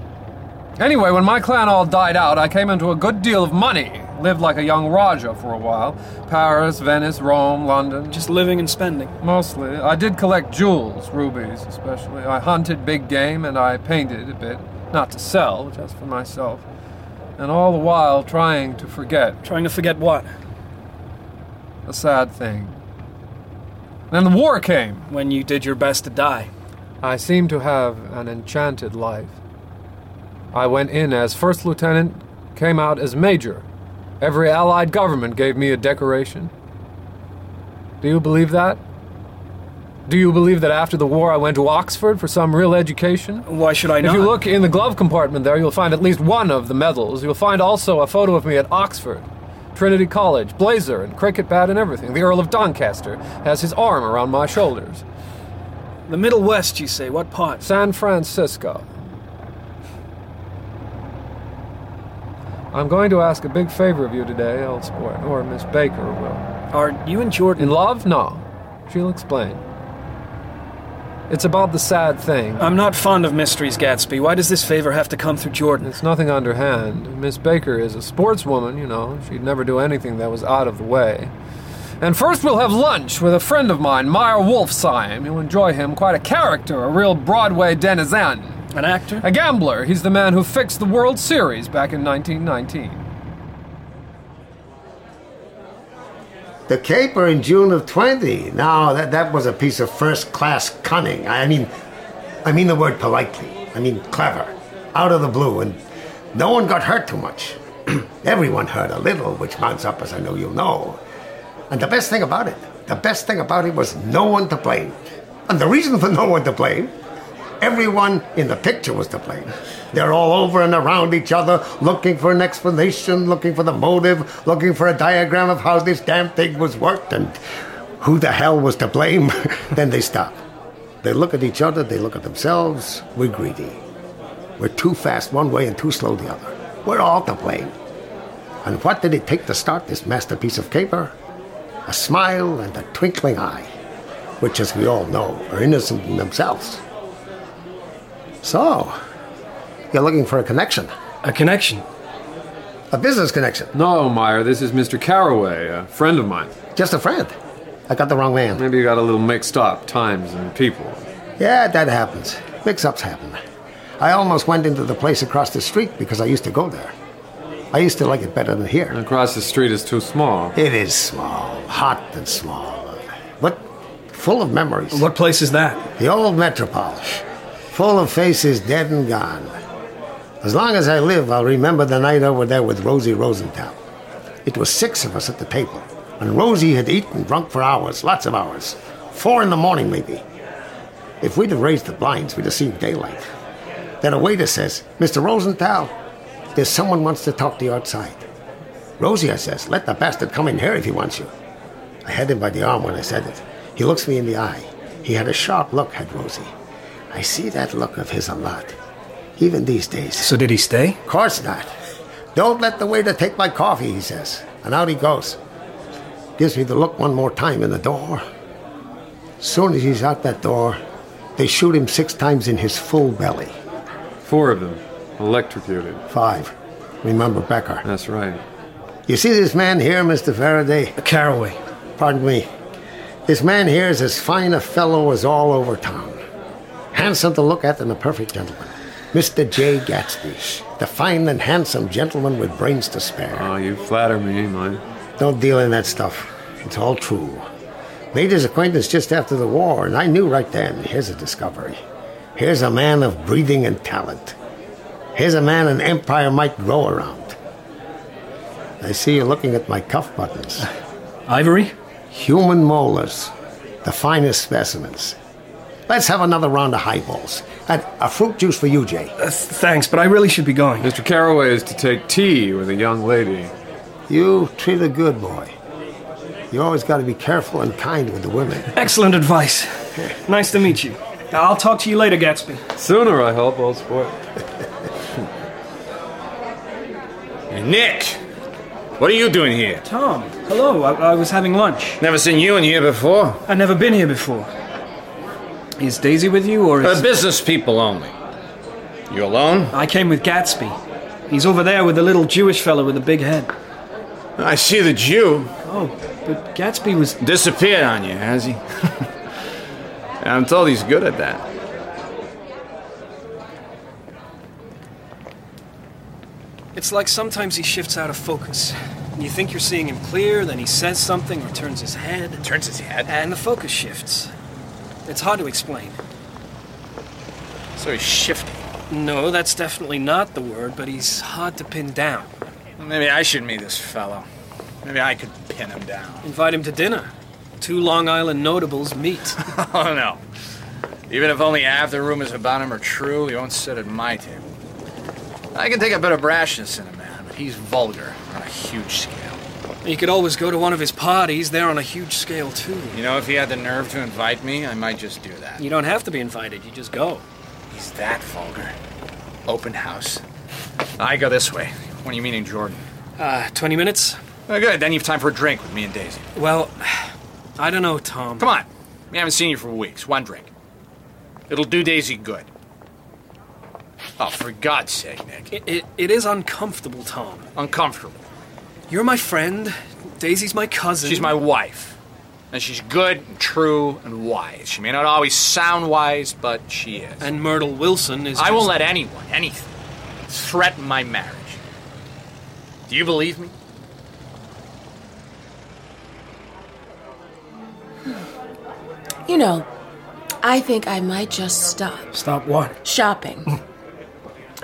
N: Anyway, when my clan all died out, I came into a good deal of money. Lived like a young Raja for a while. Paris, Venice, Rome, London.
C: Just living and spending.
N: Mostly. I did collect jewels, rubies especially. I hunted big game and I painted a bit. Not to sell, just for myself. And all the while trying to forget.
C: Trying to forget what?
N: A sad thing. Then the war came.
C: When you did your best to die.
N: I seemed to have an enchanted life. I went in as first lieutenant, came out as major. Every Allied government gave me a decoration. Do you believe that? Do you believe that after the war I went to Oxford for some real education?
C: Why should I not?
N: If you look in the glove compartment there, you'll find at least one of the medals. You'll find also a photo of me at Oxford. Trinity College, blazer and cricket bat and everything. The Earl of Doncaster has his arm around my shoulders.
C: The Middle West, you say? What part?
N: San Francisco. I'm going to ask a big favor of you today, old sport, or Miss Baker will.
C: Are you and Jordan
N: in love? No. She'll explain. It's about the sad thing.
C: I'm not fond of mysteries, Gatsby. Why does this favor have to come through Jordan?
N: It's nothing underhand. Miss Baker is a sportswoman, you know. She'd never do anything that was out of the way. And first we'll have lunch with a friend of mine, Meyer Wolfsheim. You'll enjoy him. Quite a character, a real Broadway denizen.
C: An actor?
N: A gambler. He's the man who fixed the World Series back in 1919.
O: The caper in June of 20. Now, that, that was a piece of first class cunning. I mean, I mean the word politely. I mean clever. Out of the blue, and no one got hurt too much. [CLEARS THROAT] Everyone hurt a little, which mounts up, as I know you'll know. And the best thing about it, the best thing about it was no one to blame. And the reason for no one to blame, everyone in the picture was to blame. They're all over and around each other, looking for an explanation, looking for the motive, looking for a diagram of how this damn thing was worked and who the hell was to blame. [LAUGHS] then they stop. They look at each other, they look at themselves. We're greedy. We're too fast one way and too slow the other. We're all to blame. And what did it take to start this masterpiece of caper? A smile and a twinkling eye, which, as we all know, are innocent in themselves. So, you're looking for a connection.
C: A connection?
O: A business connection.
N: No, Meyer, this is Mr. Carraway, a friend of mine.
O: Just a friend. I got the wrong man.
N: Maybe you got a little mixed up, times and people.
O: Yeah, that happens. Mix ups happen. I almost went into the place across the street because I used to go there. I used to like it better than here.
N: Across the street is too small.
O: It is small, hot and small, but full of memories.
C: What place is that?
O: The old Metropole. Full of faces dead and gone. As long as I live, I'll remember the night over there with Rosie Rosenthal. It was six of us at the table, and Rosie had eaten and drunk for hours, lots of hours. Four in the morning, maybe. If we'd have raised the blinds, we'd have seen daylight. Then a waiter says, Mr. Rosenthal, there's someone wants to talk to you outside. Rosie, I says, let the bastard come in here if he wants you. I had him by the arm when I said it. He looks me in the eye. He had a sharp look, had Rosie. I see that look of his a lot, even these days.
C: So did he stay?
O: Of course not. Don't let the waiter take my coffee, he says. And out he goes. Gives me the look one more time in the door. Soon as he's out that door, they shoot him six times in his full belly.
P: Four of them. Electrocuted.
O: Five. Remember Becker.
P: That's right.
O: You see this man here, Mr. Faraday?
C: Carraway.
O: Pardon me. This man here is as fine a fellow as all over town. Handsome to look at and a perfect gentleman. Mr. J. Gatsby, the fine and handsome gentleman with brains to spare.
P: Oh, you flatter me, my.
O: Don't deal in that stuff. It's all true. Made his acquaintance just after the war, and I knew right then here's a discovery. Here's a man of breeding and talent. Here's a man an empire might grow around. I see you looking at my cuff buttons.
C: Ivory?
O: Human molars. The finest specimens. Let's have another round of highballs. And a fruit juice for you, Jay.
C: Uh, thanks, but I really should be going.
P: Mr. Carraway is to take tea with a young lady.
O: You treat a good boy. You always got to be careful and kind with the women.
C: Excellent advice. Nice to meet you. I'll talk to you later, Gatsby.
P: Sooner, I hope, old sport.
F: Hey, Nick! What are you doing here?
C: Tom, hello. I, I was having lunch.
F: Never seen you in here before.
C: I've never been here before. Is Daisy with you, or is...
F: Uh, business people only. You alone?
C: I came with Gatsby. He's over there with the little Jewish fellow with the big head.
F: I see the Jew.
C: Oh, but Gatsby was...
F: Disappeared on you, has he? [LAUGHS] I'm told he's good at that.
C: It's like sometimes he shifts out of focus. You think you're seeing him clear, then he says something or turns his head.
F: Turns his head?
C: And the focus shifts. It's hard to explain.
F: So he's shifting.
C: No, that's definitely not the word, but he's hard to pin down.
F: Maybe I should meet this fellow. Maybe I could pin him down.
C: Invite him to dinner. Two Long Island notables meet. [LAUGHS]
F: oh, no. Even if only half the rumors about him are true, he won't sit at my table. I can take a bit of brashness in a man, but he's vulgar on a huge scale.
C: You could always go to one of his parties. They're on a huge scale, too.
F: You know, if he had the nerve to invite me, I might just do that.
C: You don't have to be invited, you just go.
F: He's that vulgar. Open house. I go this way. When are you meeting Jordan?
C: Uh, 20 minutes?
F: Oh, good. Then you have time for a drink with me and Daisy.
C: Well, I don't know, Tom.
F: Come on. We haven't seen you for weeks. One drink. It'll do Daisy good. Oh, for God's sake, Nick.
C: It, it, it is uncomfortable, Tom.
F: Uncomfortable.
C: You're my friend. Daisy's my cousin.
F: She's my wife. And she's good, and true, and wise. She may not always sound wise, but she is.
C: And Myrtle Wilson is.
F: I
C: just...
F: won't let anyone, anything, threaten my marriage. Do you believe me?
E: You know, I think I might just stop
C: Stop what?
E: shopping. [LAUGHS]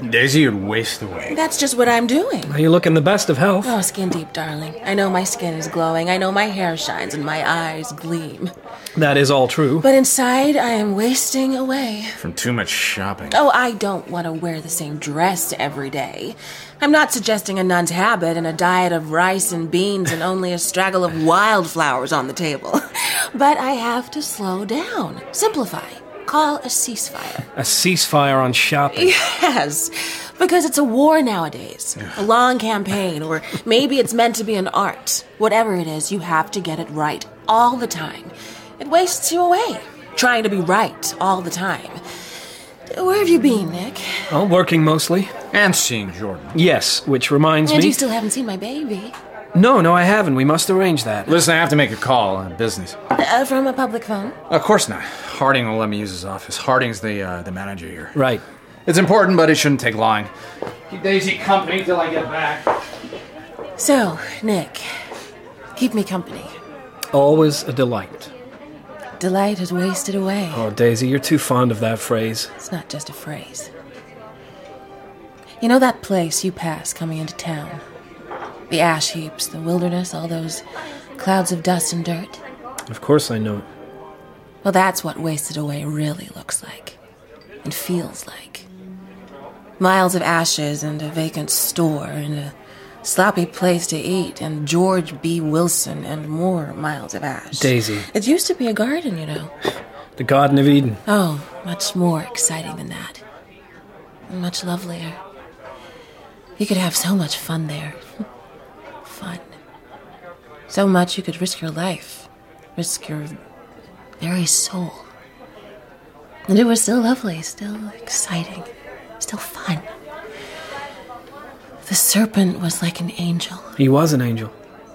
F: Daisy, you'd waste away.
E: That's just what I'm doing.
C: You look in the best of health.
E: Oh, skin deep, darling. I know my skin is glowing. I know my hair shines and my eyes gleam.
C: That is all true.
E: But inside, I am wasting away.
F: From too much shopping.
E: Oh, I don't want to wear the same dress every day. I'm not suggesting a nun's habit and a diet of rice and beans and only a straggle of wildflowers on the table. [LAUGHS] But I have to slow down, simplify, call a ceasefire.
C: A ceasefire on shopping. [LAUGHS]
E: Yes, because it's a war nowadays, a long campaign, or maybe it's meant to be an art. Whatever it is, you have to get it right all the time. It wastes you away, trying to be right all the time. Where have you been, Nick?
C: Oh, working mostly.
F: And seeing Jordan.
C: Yes, which reminds
E: And
C: me.
E: you still haven't seen my baby.
C: No, no, I haven't. We must arrange that.
F: Listen, I have to make a call on business.
E: Uh, from a public phone?
F: Of course not. Harding will let me use his office. Harding's the uh, the manager here.
C: Right.
F: It's important, but it shouldn't take long. Keep Daisy company till I get back.
E: So, Nick, keep me company.
C: Always a delight.
E: Delight has wasted away.
C: Oh, Daisy, you're too fond of that phrase.
E: It's not just a phrase. You know that place you pass coming into town? The ash heaps, the wilderness, all those clouds of dust and dirt?
C: Of course I know it.
E: Well, that's what wasted away really looks like and feels like. Miles of ashes and a vacant store and a sloppy place to eat, and George B. Wilson, and more miles of ash.
C: Daisy.
E: It used to be a garden, you know.
C: The Garden of Eden.
E: Oh, much more exciting than that. Much lovelier. You could have so much fun there. [LAUGHS] fun. So much you could risk your life, risk your very soul. And it was still lovely, still exciting, still fun. The serpent was like an angel.
C: He was an angel.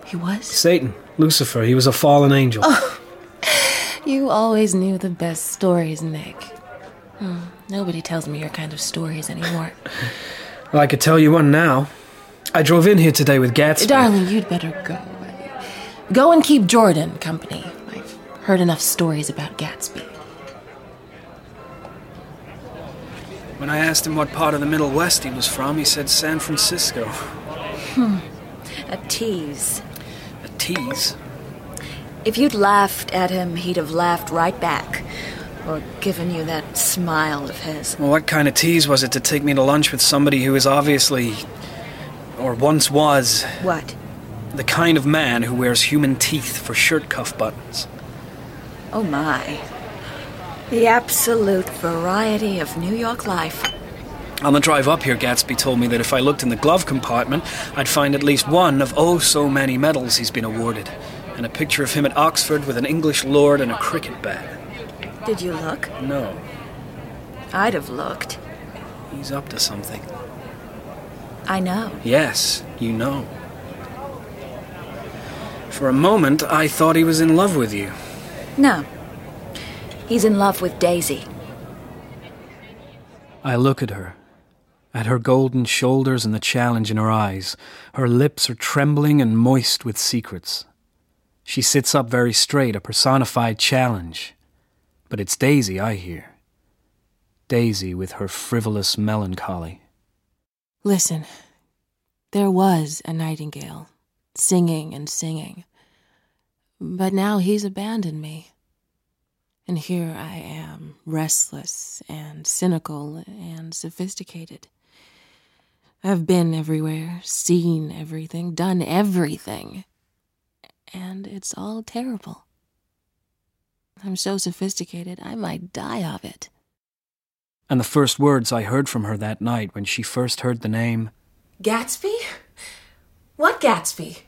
E: He was?
C: Satan, Lucifer, he was a fallen angel.
E: Oh, [LAUGHS] you always knew the best stories, Nick. Hmm, nobody tells me your kind of stories anymore. [LAUGHS]
C: Well, I could tell you one now. I drove in here today with Gatsby.
E: Darling, you'd better go. Go and keep Jordan company. I've heard enough stories about Gatsby.
C: When I asked him what part of the Middle West he was from, he said San Francisco.
D: Hmm. A tease.
C: A tease?
D: If you'd laughed at him, he'd have laughed right back. Or given you that smile of his.
C: Well, what kind of tease was it to take me to lunch with somebody who is obviously. Or once was.
D: What?
C: The kind of man who wears human teeth for shirt cuff buttons.
D: Oh my. The absolute variety of New York life.
C: On the drive up here, Gatsby told me that if I looked in the glove compartment, I'd find at least one of oh so many medals he's been awarded, and a picture of him at Oxford with an English lord and a cricket bat.
D: Did you look?
C: No.
D: I'd have looked.
C: He's up to something.
D: I know.
C: Yes, you know. For a moment, I thought he was in love with you.
D: No. He's in love with Daisy.
C: I look at her, at her golden shoulders and the challenge in her eyes. Her lips are trembling and moist with secrets. She sits up very straight, a personified challenge. But it's Daisy I hear. Daisy with her frivolous melancholy.
E: Listen, there was a nightingale, singing and singing. But now he's abandoned me. And here I am, restless and cynical and sophisticated. I've been everywhere, seen everything, done everything. And it's all terrible. I'm so sophisticated, I might die of it.
C: And the first words I heard from her that night when she first heard the name
E: Gatsby? What Gatsby?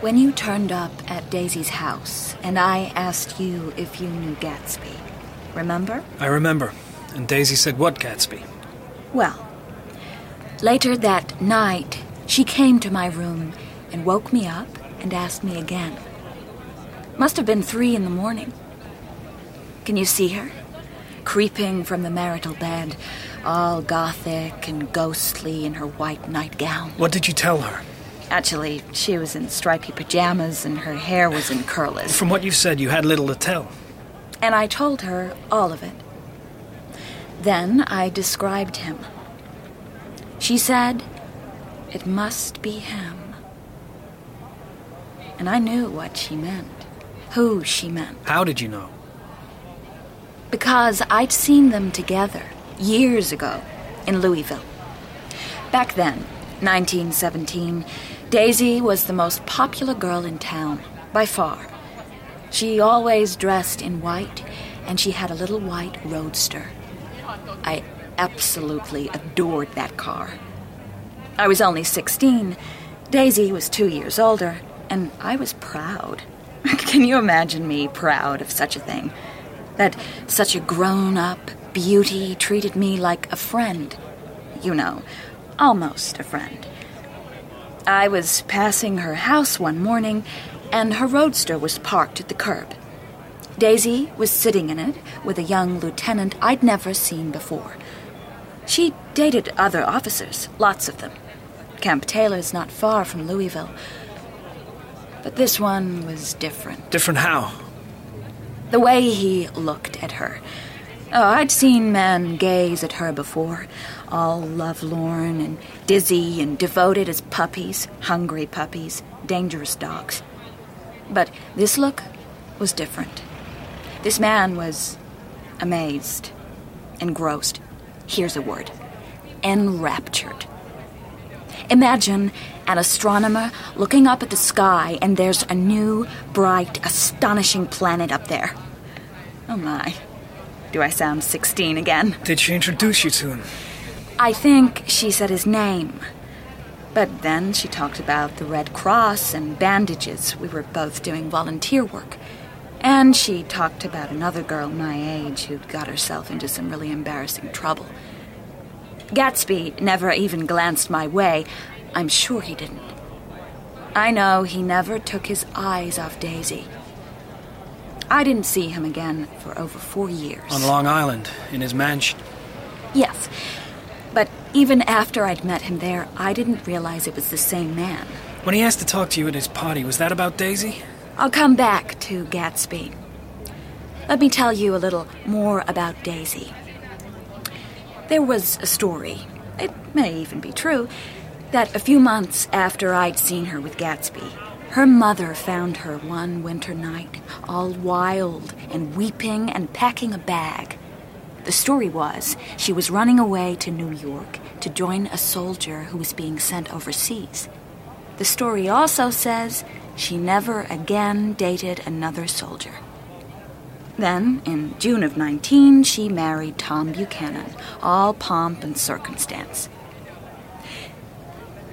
D: When you turned up at Daisy's house and I asked you if you knew Gatsby, remember?
C: I remember. And Daisy said, What Gatsby?
D: Well, later that night, she came to my room and woke me up and asked me again. Must have been three in the morning. Can you see her? Creeping from the marital bed, all gothic and ghostly in her white nightgown.
C: What did you tell her?
D: Actually, she was in stripy pajamas and her hair was in curlers.
C: From what you've said, you had little to tell.
D: And I told her all of it. Then I described him. She said, It must be him. And I knew what she meant, who she meant.
C: How did you know?
D: Because I'd seen them together years ago in Louisville. Back then, 1917, Daisy was the most popular girl in town, by far. She always dressed in white, and she had a little white roadster. I absolutely adored that car. I was only 16. Daisy was two years older, and I was proud. [LAUGHS] Can you imagine me proud of such a thing? That such a grown up beauty treated me like a friend. You know, almost a friend. I was passing her house one morning, and her roadster was parked at the curb. Daisy was sitting in it with a young lieutenant I'd never seen before. She dated other officers, lots of them. Camp Taylor's not far from Louisville. But this one was different.
C: Different how?
D: The way he looked at her. Oh, I'd seen men gaze at her before, all lovelorn and dizzy and devoted as puppies, hungry puppies, dangerous dogs. But this look was different. This man was amazed, engrossed. Here's a word enraptured. Imagine an astronomer looking up at the sky, and there's a new, bright, astonishing planet up there. Oh my. Do I sound 16 again?
C: Did she introduce you to him?
D: I think she said his name. But then she talked about the Red Cross and bandages. We were both doing volunteer work. And she talked about another girl my age who'd got herself into some really embarrassing trouble. Gatsby never even glanced my way. I'm sure he didn't. I know he never took his eyes off Daisy. I didn't see him again for over four years.
C: On Long Island, in his mansion.
D: Yes. But even after I'd met him there, I didn't realize it was the same man.
C: When he asked to talk to you at his party, was that about Daisy?
D: I'll come back to Gatsby. Let me tell you a little more about Daisy. There was a story, it may even be true, that a few months after I'd seen her with Gatsby, her mother found her one winter night, all wild and weeping and packing a bag. The story was she was running away to New York to join a soldier who was being sent overseas. The story also says she never again dated another soldier. Then, in June of 19, she married Tom Buchanan, all pomp and circumstance.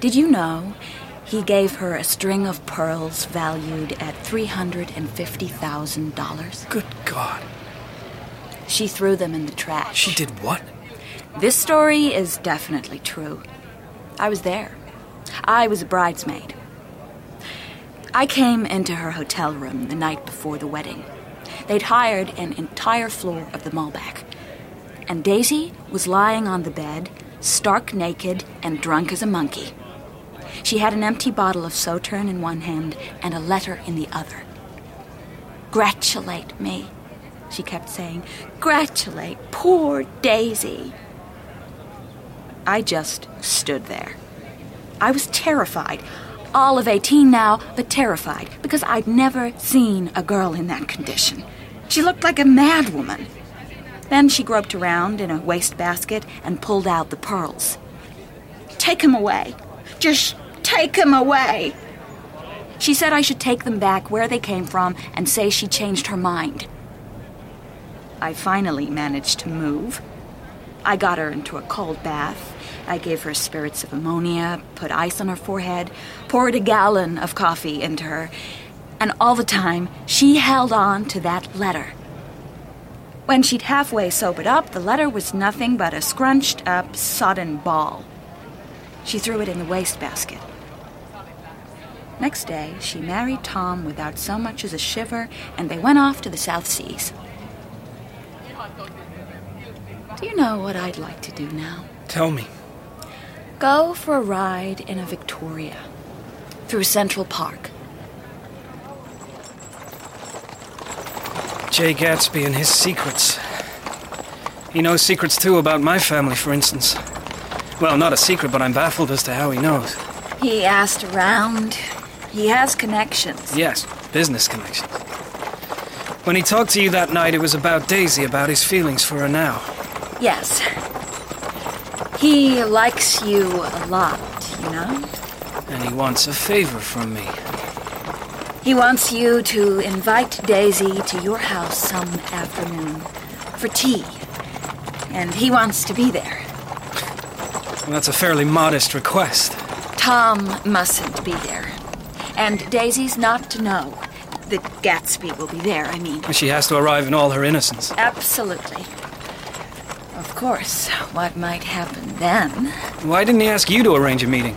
D: Did you know he gave her a string of pearls valued at $350,000?
C: Good God.
D: She threw them in the trash.
C: She did what?
D: This story is definitely true. I was there. I was a bridesmaid. I came into her hotel room the night before the wedding. They'd hired an entire floor of the Muhlbach. And Daisy was lying on the bed, stark naked and drunk as a monkey. She had an empty bottle of Sauterne in one hand and a letter in the other. Gratulate me, she kept saying. Gratulate poor Daisy. I just stood there. I was terrified. All of 18 now, but terrified because I'd never seen a girl in that condition. She looked like a madwoman. Then she groped around in a wastebasket and pulled out the pearls. Take him away. Just take him away. She said I should take them back where they came from and say she changed her mind. I finally managed to move. I got her into a cold bath. I gave her spirits of ammonia, put ice on her forehead, poured a gallon of coffee into her, and all the time she held on to that letter. When she'd halfway sobered up, the letter was nothing but a scrunched up, sodden ball. She threw it in the wastebasket. Next day, she married Tom without so much as a shiver, and they went off to the South Seas. Do you know what I'd like to do now?
C: Tell me.
D: Go for a ride in a Victoria through Central Park.
C: Jay Gatsby and his secrets. He knows secrets too about my family, for instance. Well, not a secret, but I'm baffled as to how he knows.
D: He asked around. He has connections.
C: Yes, business connections. When he talked to you that night, it was about Daisy, about his feelings for her now.
D: Yes. He likes you a lot, you know?
C: And he wants a favor from me.
D: He wants you to invite Daisy to your house some afternoon for tea. And he wants to be there.
C: Well, that's a fairly modest request.
D: Tom mustn't be there. And Daisy's not to know that Gatsby will be there, I mean.
C: She has to arrive in all her innocence.
D: Absolutely. Of course, what might happen then?
C: Why didn't he ask you to arrange a meeting?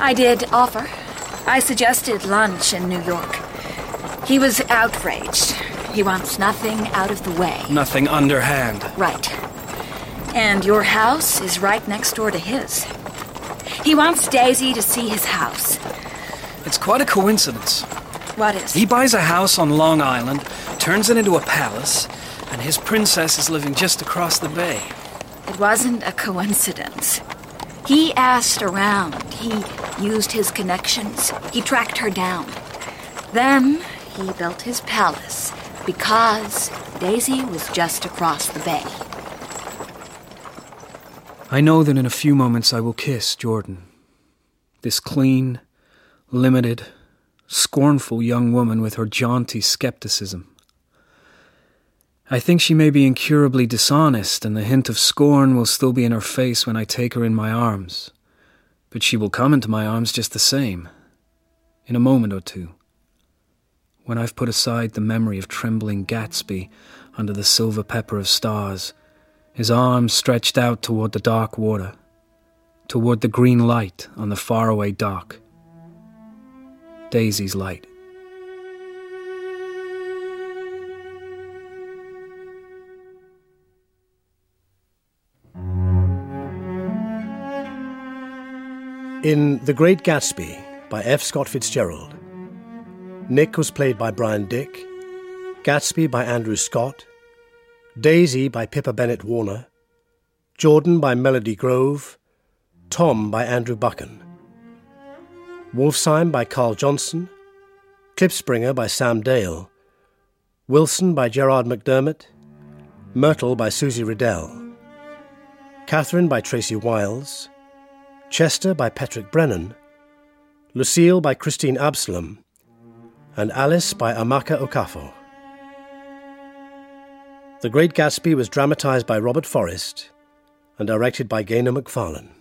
D: I did offer. I suggested lunch in New York. He was outraged. He wants nothing out of the way.
C: Nothing underhand.
D: Right. And your house is right next door to his. He wants Daisy to see his house.
C: It's quite a coincidence.
D: What is?
C: He buys a house on Long Island, turns it into a palace, and his princess is living just across the bay.
D: It wasn't a coincidence. He asked around. He used his connections. He tracked her down. Then he built his palace because Daisy was just across the bay.
C: I know that in a few moments I will kiss Jordan. This clean, limited, scornful young woman with her jaunty skepticism. I think she may be incurably dishonest, and the hint of scorn will still be in her face when I take her in my arms. But she will come into my arms just the same, in a moment or two, when I've put aside the memory of trembling Gatsby under the silver pepper of stars, his arms stretched out toward the dark water, toward the green light on the faraway dock. Daisy's light.
B: In The Great Gatsby by F. Scott Fitzgerald, Nick was played by Bryan Dick, Gatsby by Andrew Scott, Daisy by Pippa Bennett Warner, Jordan by Melody Grove, Tom by Andrew Buchan, Wolfsheim by Karl Johnson, Klipspringer by Sam Dale, Wilson by Gerard McDermott, Myrtle by Susie Riddell, Catherine by Tracy Wiles, Chester by Patrick Brennan, Lucille by Christine Absalom, and Alice by Amaka Okafor. The Great Gatsby was dramatized by Robert Forrest and directed by Gaynor McFarlane.